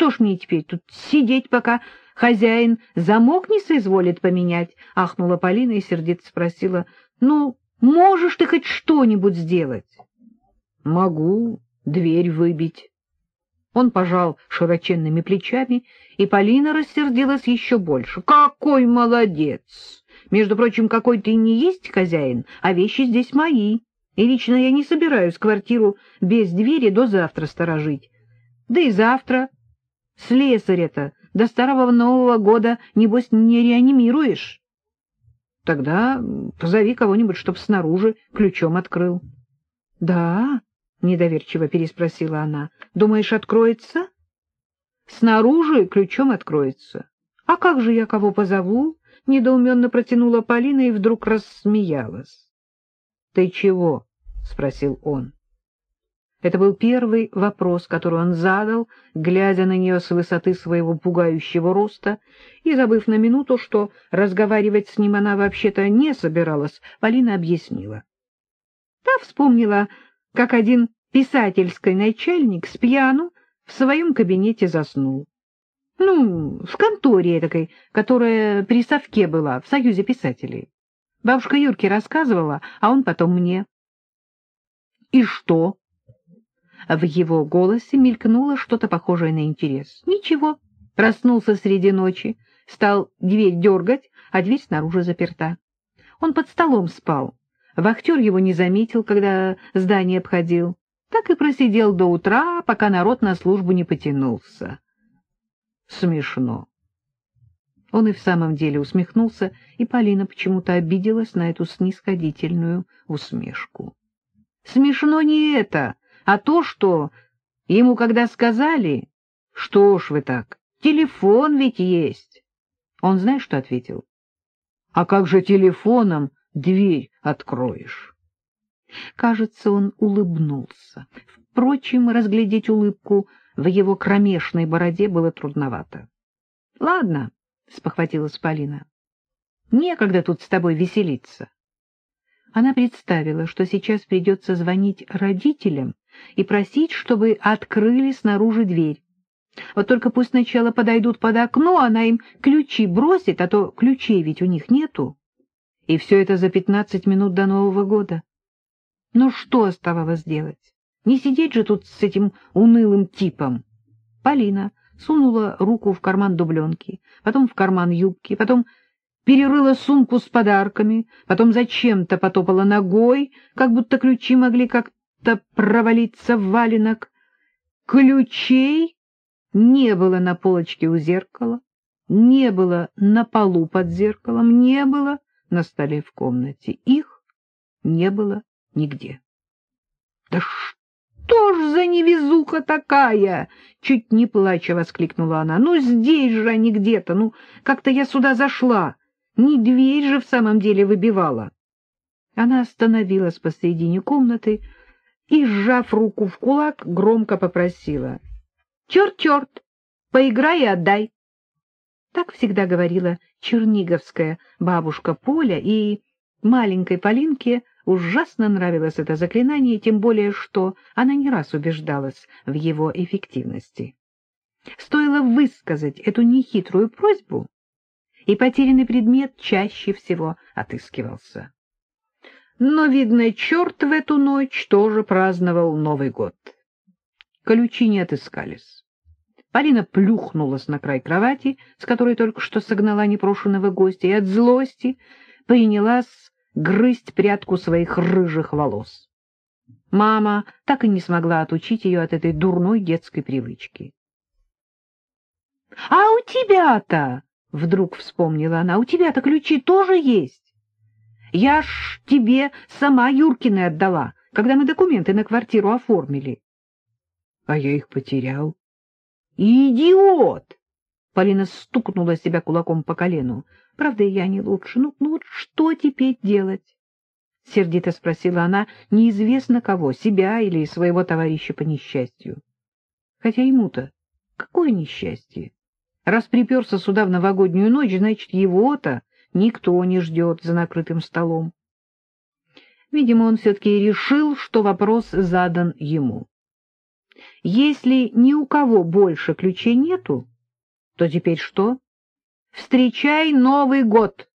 что ж мне теперь тут сидеть, пока хозяин замок не соизволит поменять? — ахнула Полина и сердито спросила. — Ну, можешь ты хоть что-нибудь сделать? — Могу дверь выбить. Он пожал широченными плечами, и Полина рассердилась еще больше. — Какой молодец! Между прочим, какой ты не есть хозяин, а вещи здесь мои. И лично я не собираюсь квартиру без двери до завтра сторожить. Да и завтра слесаря-то до старого Нового года, небось, не реанимируешь. Тогда позови кого-нибудь, чтоб снаружи ключом открыл. — Да? — недоверчиво переспросила она. — Думаешь, откроется? — Снаружи ключом откроется. — А как же я кого позову? — недоуменно протянула Полина и вдруг рассмеялась. — Ты чего? — спросил он. Это был первый вопрос, который он задал, глядя на нее с высоты своего пугающего роста, и, забыв на минуту, что разговаривать с ним она вообще-то не собиралась, Полина объяснила. Та вспомнила, как один писательский начальник с пьяну в своем кабинете заснул. Ну, в конторе такой, которая при совке была, в Союзе писателей. Бабушка Юрки рассказывала, а он потом мне. — И что? В его голосе мелькнуло что-то похожее на интерес. — Ничего. Проснулся среди ночи, стал дверь дергать, а дверь снаружи заперта. Он под столом спал. Вахтер его не заметил, когда здание обходил. Так и просидел до утра, пока народ на службу не потянулся. Смешно. Он и в самом деле усмехнулся, и Полина почему-то обиделась на эту снисходительную усмешку. Смешно не это, а то, что ему когда сказали, что ж вы так, телефон ведь есть. Он знаешь, что ответил? А как же телефоном дверь откроешь? Кажется, он улыбнулся. Впрочем, разглядеть улыбку в его кромешной бороде было трудновато. — Ладно, — спохватилась Полина, — некогда тут с тобой веселиться. Она представила, что сейчас придется звонить родителям и просить, чтобы открыли снаружи дверь. Вот только пусть сначала подойдут под окно, она им ключи бросит, а то ключей ведь у них нету. И все это за пятнадцать минут до Нового года. Ну что оставалось делать? Не сидеть же тут с этим унылым типом. Полина сунула руку в карман дубленки, потом в карман юбки, потом перерыла сумку с подарками, потом зачем-то потопала ногой, как будто ключи могли как-то провалиться в валенок. Ключей не было на полочке у зеркала, не было на полу под зеркалом, не было на столе в комнате. Их не было нигде. — Да что ж за невезуха такая? — чуть не плача воскликнула она. — Ну, здесь же они где-то, ну, как-то я сюда зашла. Не дверь же в самом деле выбивала. Она остановилась посредине комнаты и, сжав руку в кулак, громко попросила. — Черт, черт, поиграй и отдай. Так всегда говорила черниговская бабушка Поля, и маленькой Полинке ужасно нравилось это заклинание, тем более что она не раз убеждалась в его эффективности. Стоило высказать эту нехитрую просьбу, и потерянный предмет чаще всего отыскивался. Но, видно, черт в эту ночь тоже праздновал Новый год. Ключи не отыскались. Полина плюхнулась на край кровати, с которой только что согнала непрошенного гостя, и от злости принялась грызть прядку своих рыжих волос. Мама так и не смогла отучить ее от этой дурной детской привычки. — А у тебя-то, — вдруг вспомнила она, — у тебя-то ключи тоже есть. Я ж тебе сама Юркины отдала, когда мы документы на квартиру оформили. — А я их потерял. — Идиот! Полина стукнула себя кулаком по колену. — Правда, я не лучше. Ну, ну вот что теперь делать? — сердито спросила она, неизвестно кого, себя или своего товарища по несчастью. Хотя ему-то какое несчастье? Раз приперся сюда в новогоднюю ночь, значит, его-то никто не ждет за накрытым столом. Видимо, он все-таки решил, что вопрос задан ему. Если ни у кого больше ключей нету, то теперь что? Встречай Новый год.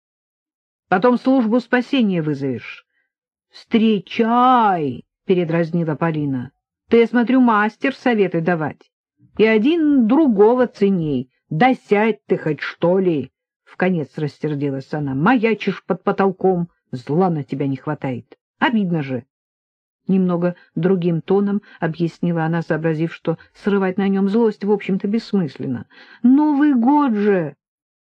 Потом службу спасения вызовешь. Встречай, передразнила Полина. Ты, я смотрю, мастер советы давать. И один другого ценей. Да сядь ты хоть, что ли! В конец растердилась она. Маячишь под потолком, зла на тебя не хватает. Обидно же. Немного другим тоном объяснила она, сообразив, что срывать на нем злость, в общем-то, бессмысленно. «Новый год же!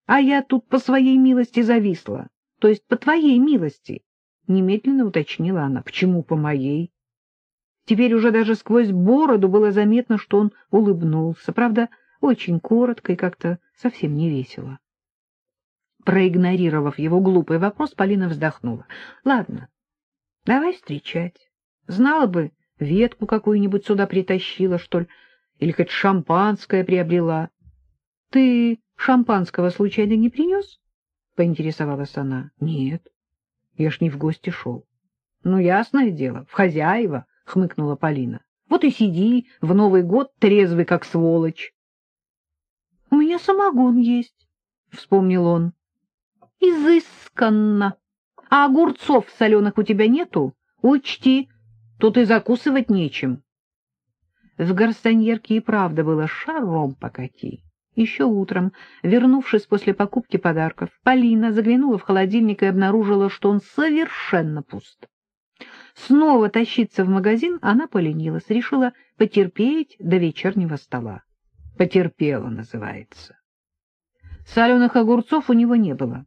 А я тут по своей милости зависла, то есть по твоей милости!» Немедленно уточнила она. «Почему по моей?» Теперь уже даже сквозь бороду было заметно, что он улыбнулся, правда, очень коротко и как-то совсем не весело. Проигнорировав его глупый вопрос, Полина вздохнула. — Ладно, давай встречать. Знала бы, ветку какую-нибудь сюда притащила, что ли, или хоть шампанское приобрела. — Ты шампанского случайно не принес? — поинтересовалась она. — Нет, я ж не в гости шел. — Ну, ясное дело, в хозяева, — хмыкнула Полина. — Вот и сиди в Новый год трезвый, как сволочь. — У меня самогон есть, — вспомнил он. — Изысканно. А огурцов соленых у тебя нету? Учти, Тут и закусывать нечем. В гарсоньерке и правда было шаром покати. Еще утром, вернувшись после покупки подарков, Полина заглянула в холодильник и обнаружила, что он совершенно пуст. Снова тащиться в магазин она поленилась, решила потерпеть до вечернего стола. Потерпела, называется. Соленых огурцов у него не было.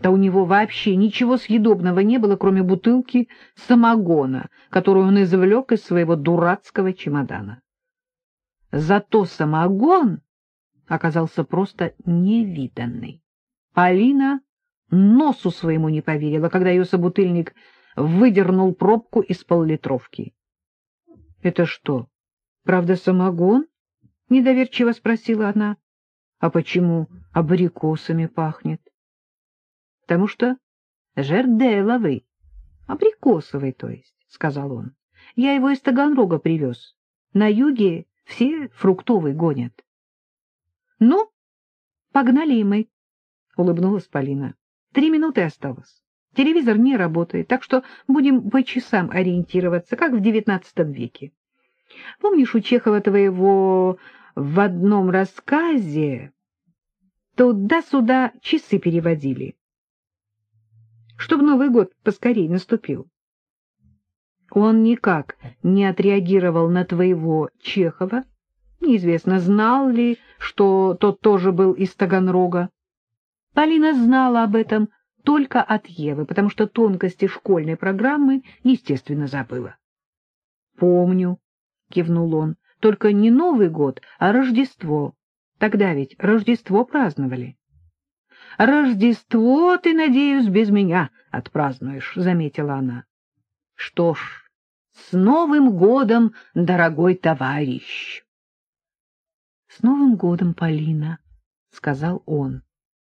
Да у него вообще ничего съедобного не было, кроме бутылки самогона, которую он извлек из своего дурацкого чемодана. Зато самогон оказался просто невиданный. Полина носу своему не поверила, когда ее собутыльник выдернул пробку из поллитровки. — Это что, правда самогон? — недоверчиво спросила она. — А почему абрикосами пахнет? — Потому что жерделовый, абрикосовый, то есть, — сказал он. — Я его из Таганрога привез. На юге все фруктовый гонят. — Ну, погнали и мы, — улыбнулась Полина. — Три минуты осталось. Телевизор не работает, так что будем по часам ориентироваться, как в девятнадцатом веке. Помнишь у Чехова твоего в одном рассказе туда-сюда часы переводили? Чтобы Новый год поскорей наступил. Он никак не отреагировал на твоего Чехова. Неизвестно, знал ли, что тот тоже был из Таганрога. Полина знала об этом только от Евы, потому что тонкости школьной программы, естественно, забыла. — Помню, — кивнул он, — только не Новый год, а Рождество. Тогда ведь Рождество праздновали. — Рождество, ты, надеюсь, без меня отпразднуешь, — заметила она. — Что ж, с Новым годом, дорогой товарищ! — С Новым годом, Полина, — сказал он.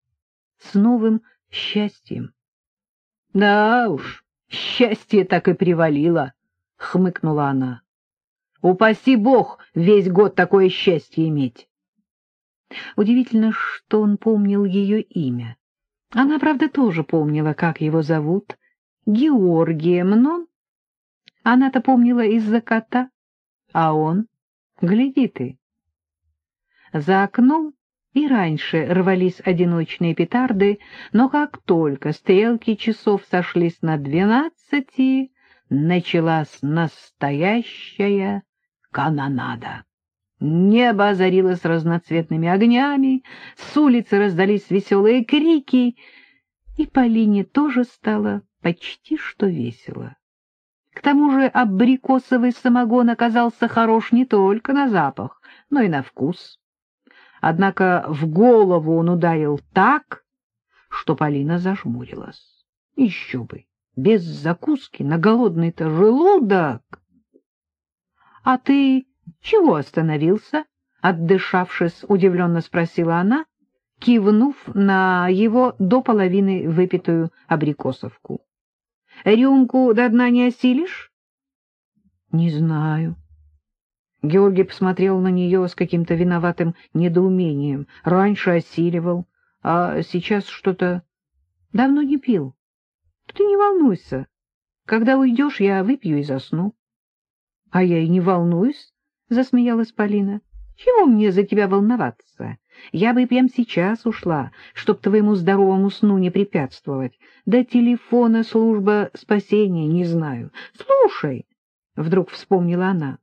— С новым счастьем. — Да уж, счастье так и привалило, — хмыкнула она. — Упаси бог весь год такое счастье иметь. Удивительно, что он помнил ее имя. Она, правда, тоже помнила, как его зовут. Георгием, но она-то помнила из-за кота, а он... Гляди ты. За окном и раньше рвались одиночные петарды, но как только стрелки часов сошлись на двенадцати, началась настоящая канонада. Небо озарилось разноцветными огнями, с улицы раздались веселые крики, и Полине тоже стало почти что весело. К тому же абрикосовый самогон оказался хорош не только на запах, но и на вкус. Однако в голову он ударил так, что Полина зажмурилась. Еще бы, без закуски на голодный-то желудок. — А ты чего остановился? Отдышавшись, удивленно спросила она, кивнув на его до половины выпитую абрикосовку. — Рюмку до дна не осилишь? — Не знаю. Георгий посмотрел на нее с каким-то виноватым недоумением. Раньше осиливал, а сейчас что-то... Давно не пил. Ты не волнуйся. Когда уйдешь, я выпью и засну. — А я и не волнуюсь, — засмеялась Полина. — Чего мне за тебя волноваться? Я бы прямо сейчас ушла, чтоб твоему здоровому сну не препятствовать. До телефона служба спасения не знаю. Слушай, — вдруг вспомнила она,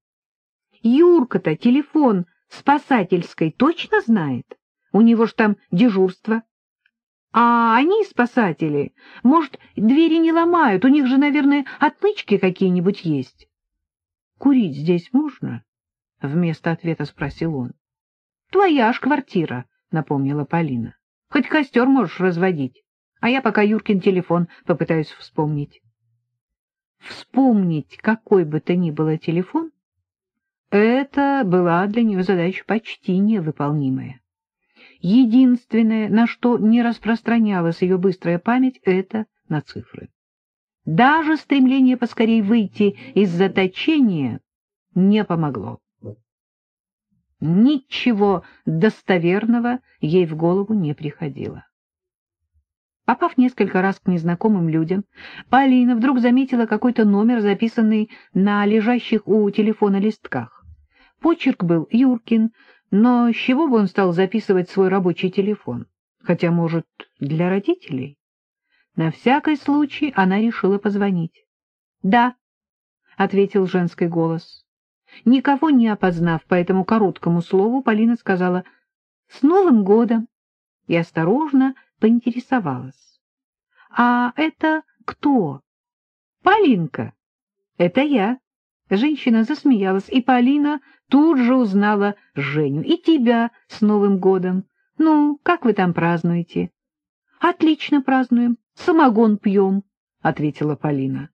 Юрка-то телефон спасательской точно знает? У него ж там дежурство. А они, спасатели, может, двери не ломают, у них же, наверное, отмычки какие-нибудь есть. — Курить здесь можно? — вместо ответа спросил он. — Твоя ж квартира, — напомнила Полина. — Хоть костер можешь разводить, а я пока Юркин телефон попытаюсь вспомнить. Вспомнить какой бы то ни было телефон это была для нее задача почти невыполнимая. Единственное, на что не распространялась ее быстрая память, это на цифры. Даже стремление поскорей выйти из заточения не помогло. Ничего достоверного ей в голову не приходило. Попав несколько раз к незнакомым людям, Полина вдруг заметила какой-то номер, записанный на лежащих у телефона листках. Почерк был Юркин, но с чего бы он стал записывать свой рабочий телефон? Хотя, может, для родителей? На всякий случай она решила позвонить. — Да, — ответил женский голос. Никого не опознав по этому короткому слову, Полина сказала «С Новым годом!» и осторожно поинтересовалась. «А это кто?» «Полинка, это я». Женщина засмеялась, и Полина тут же узнала Женю. И тебя с Новым годом. Ну, как вы там празднуете? — Отлично празднуем, самогон пьем, — ответила Полина.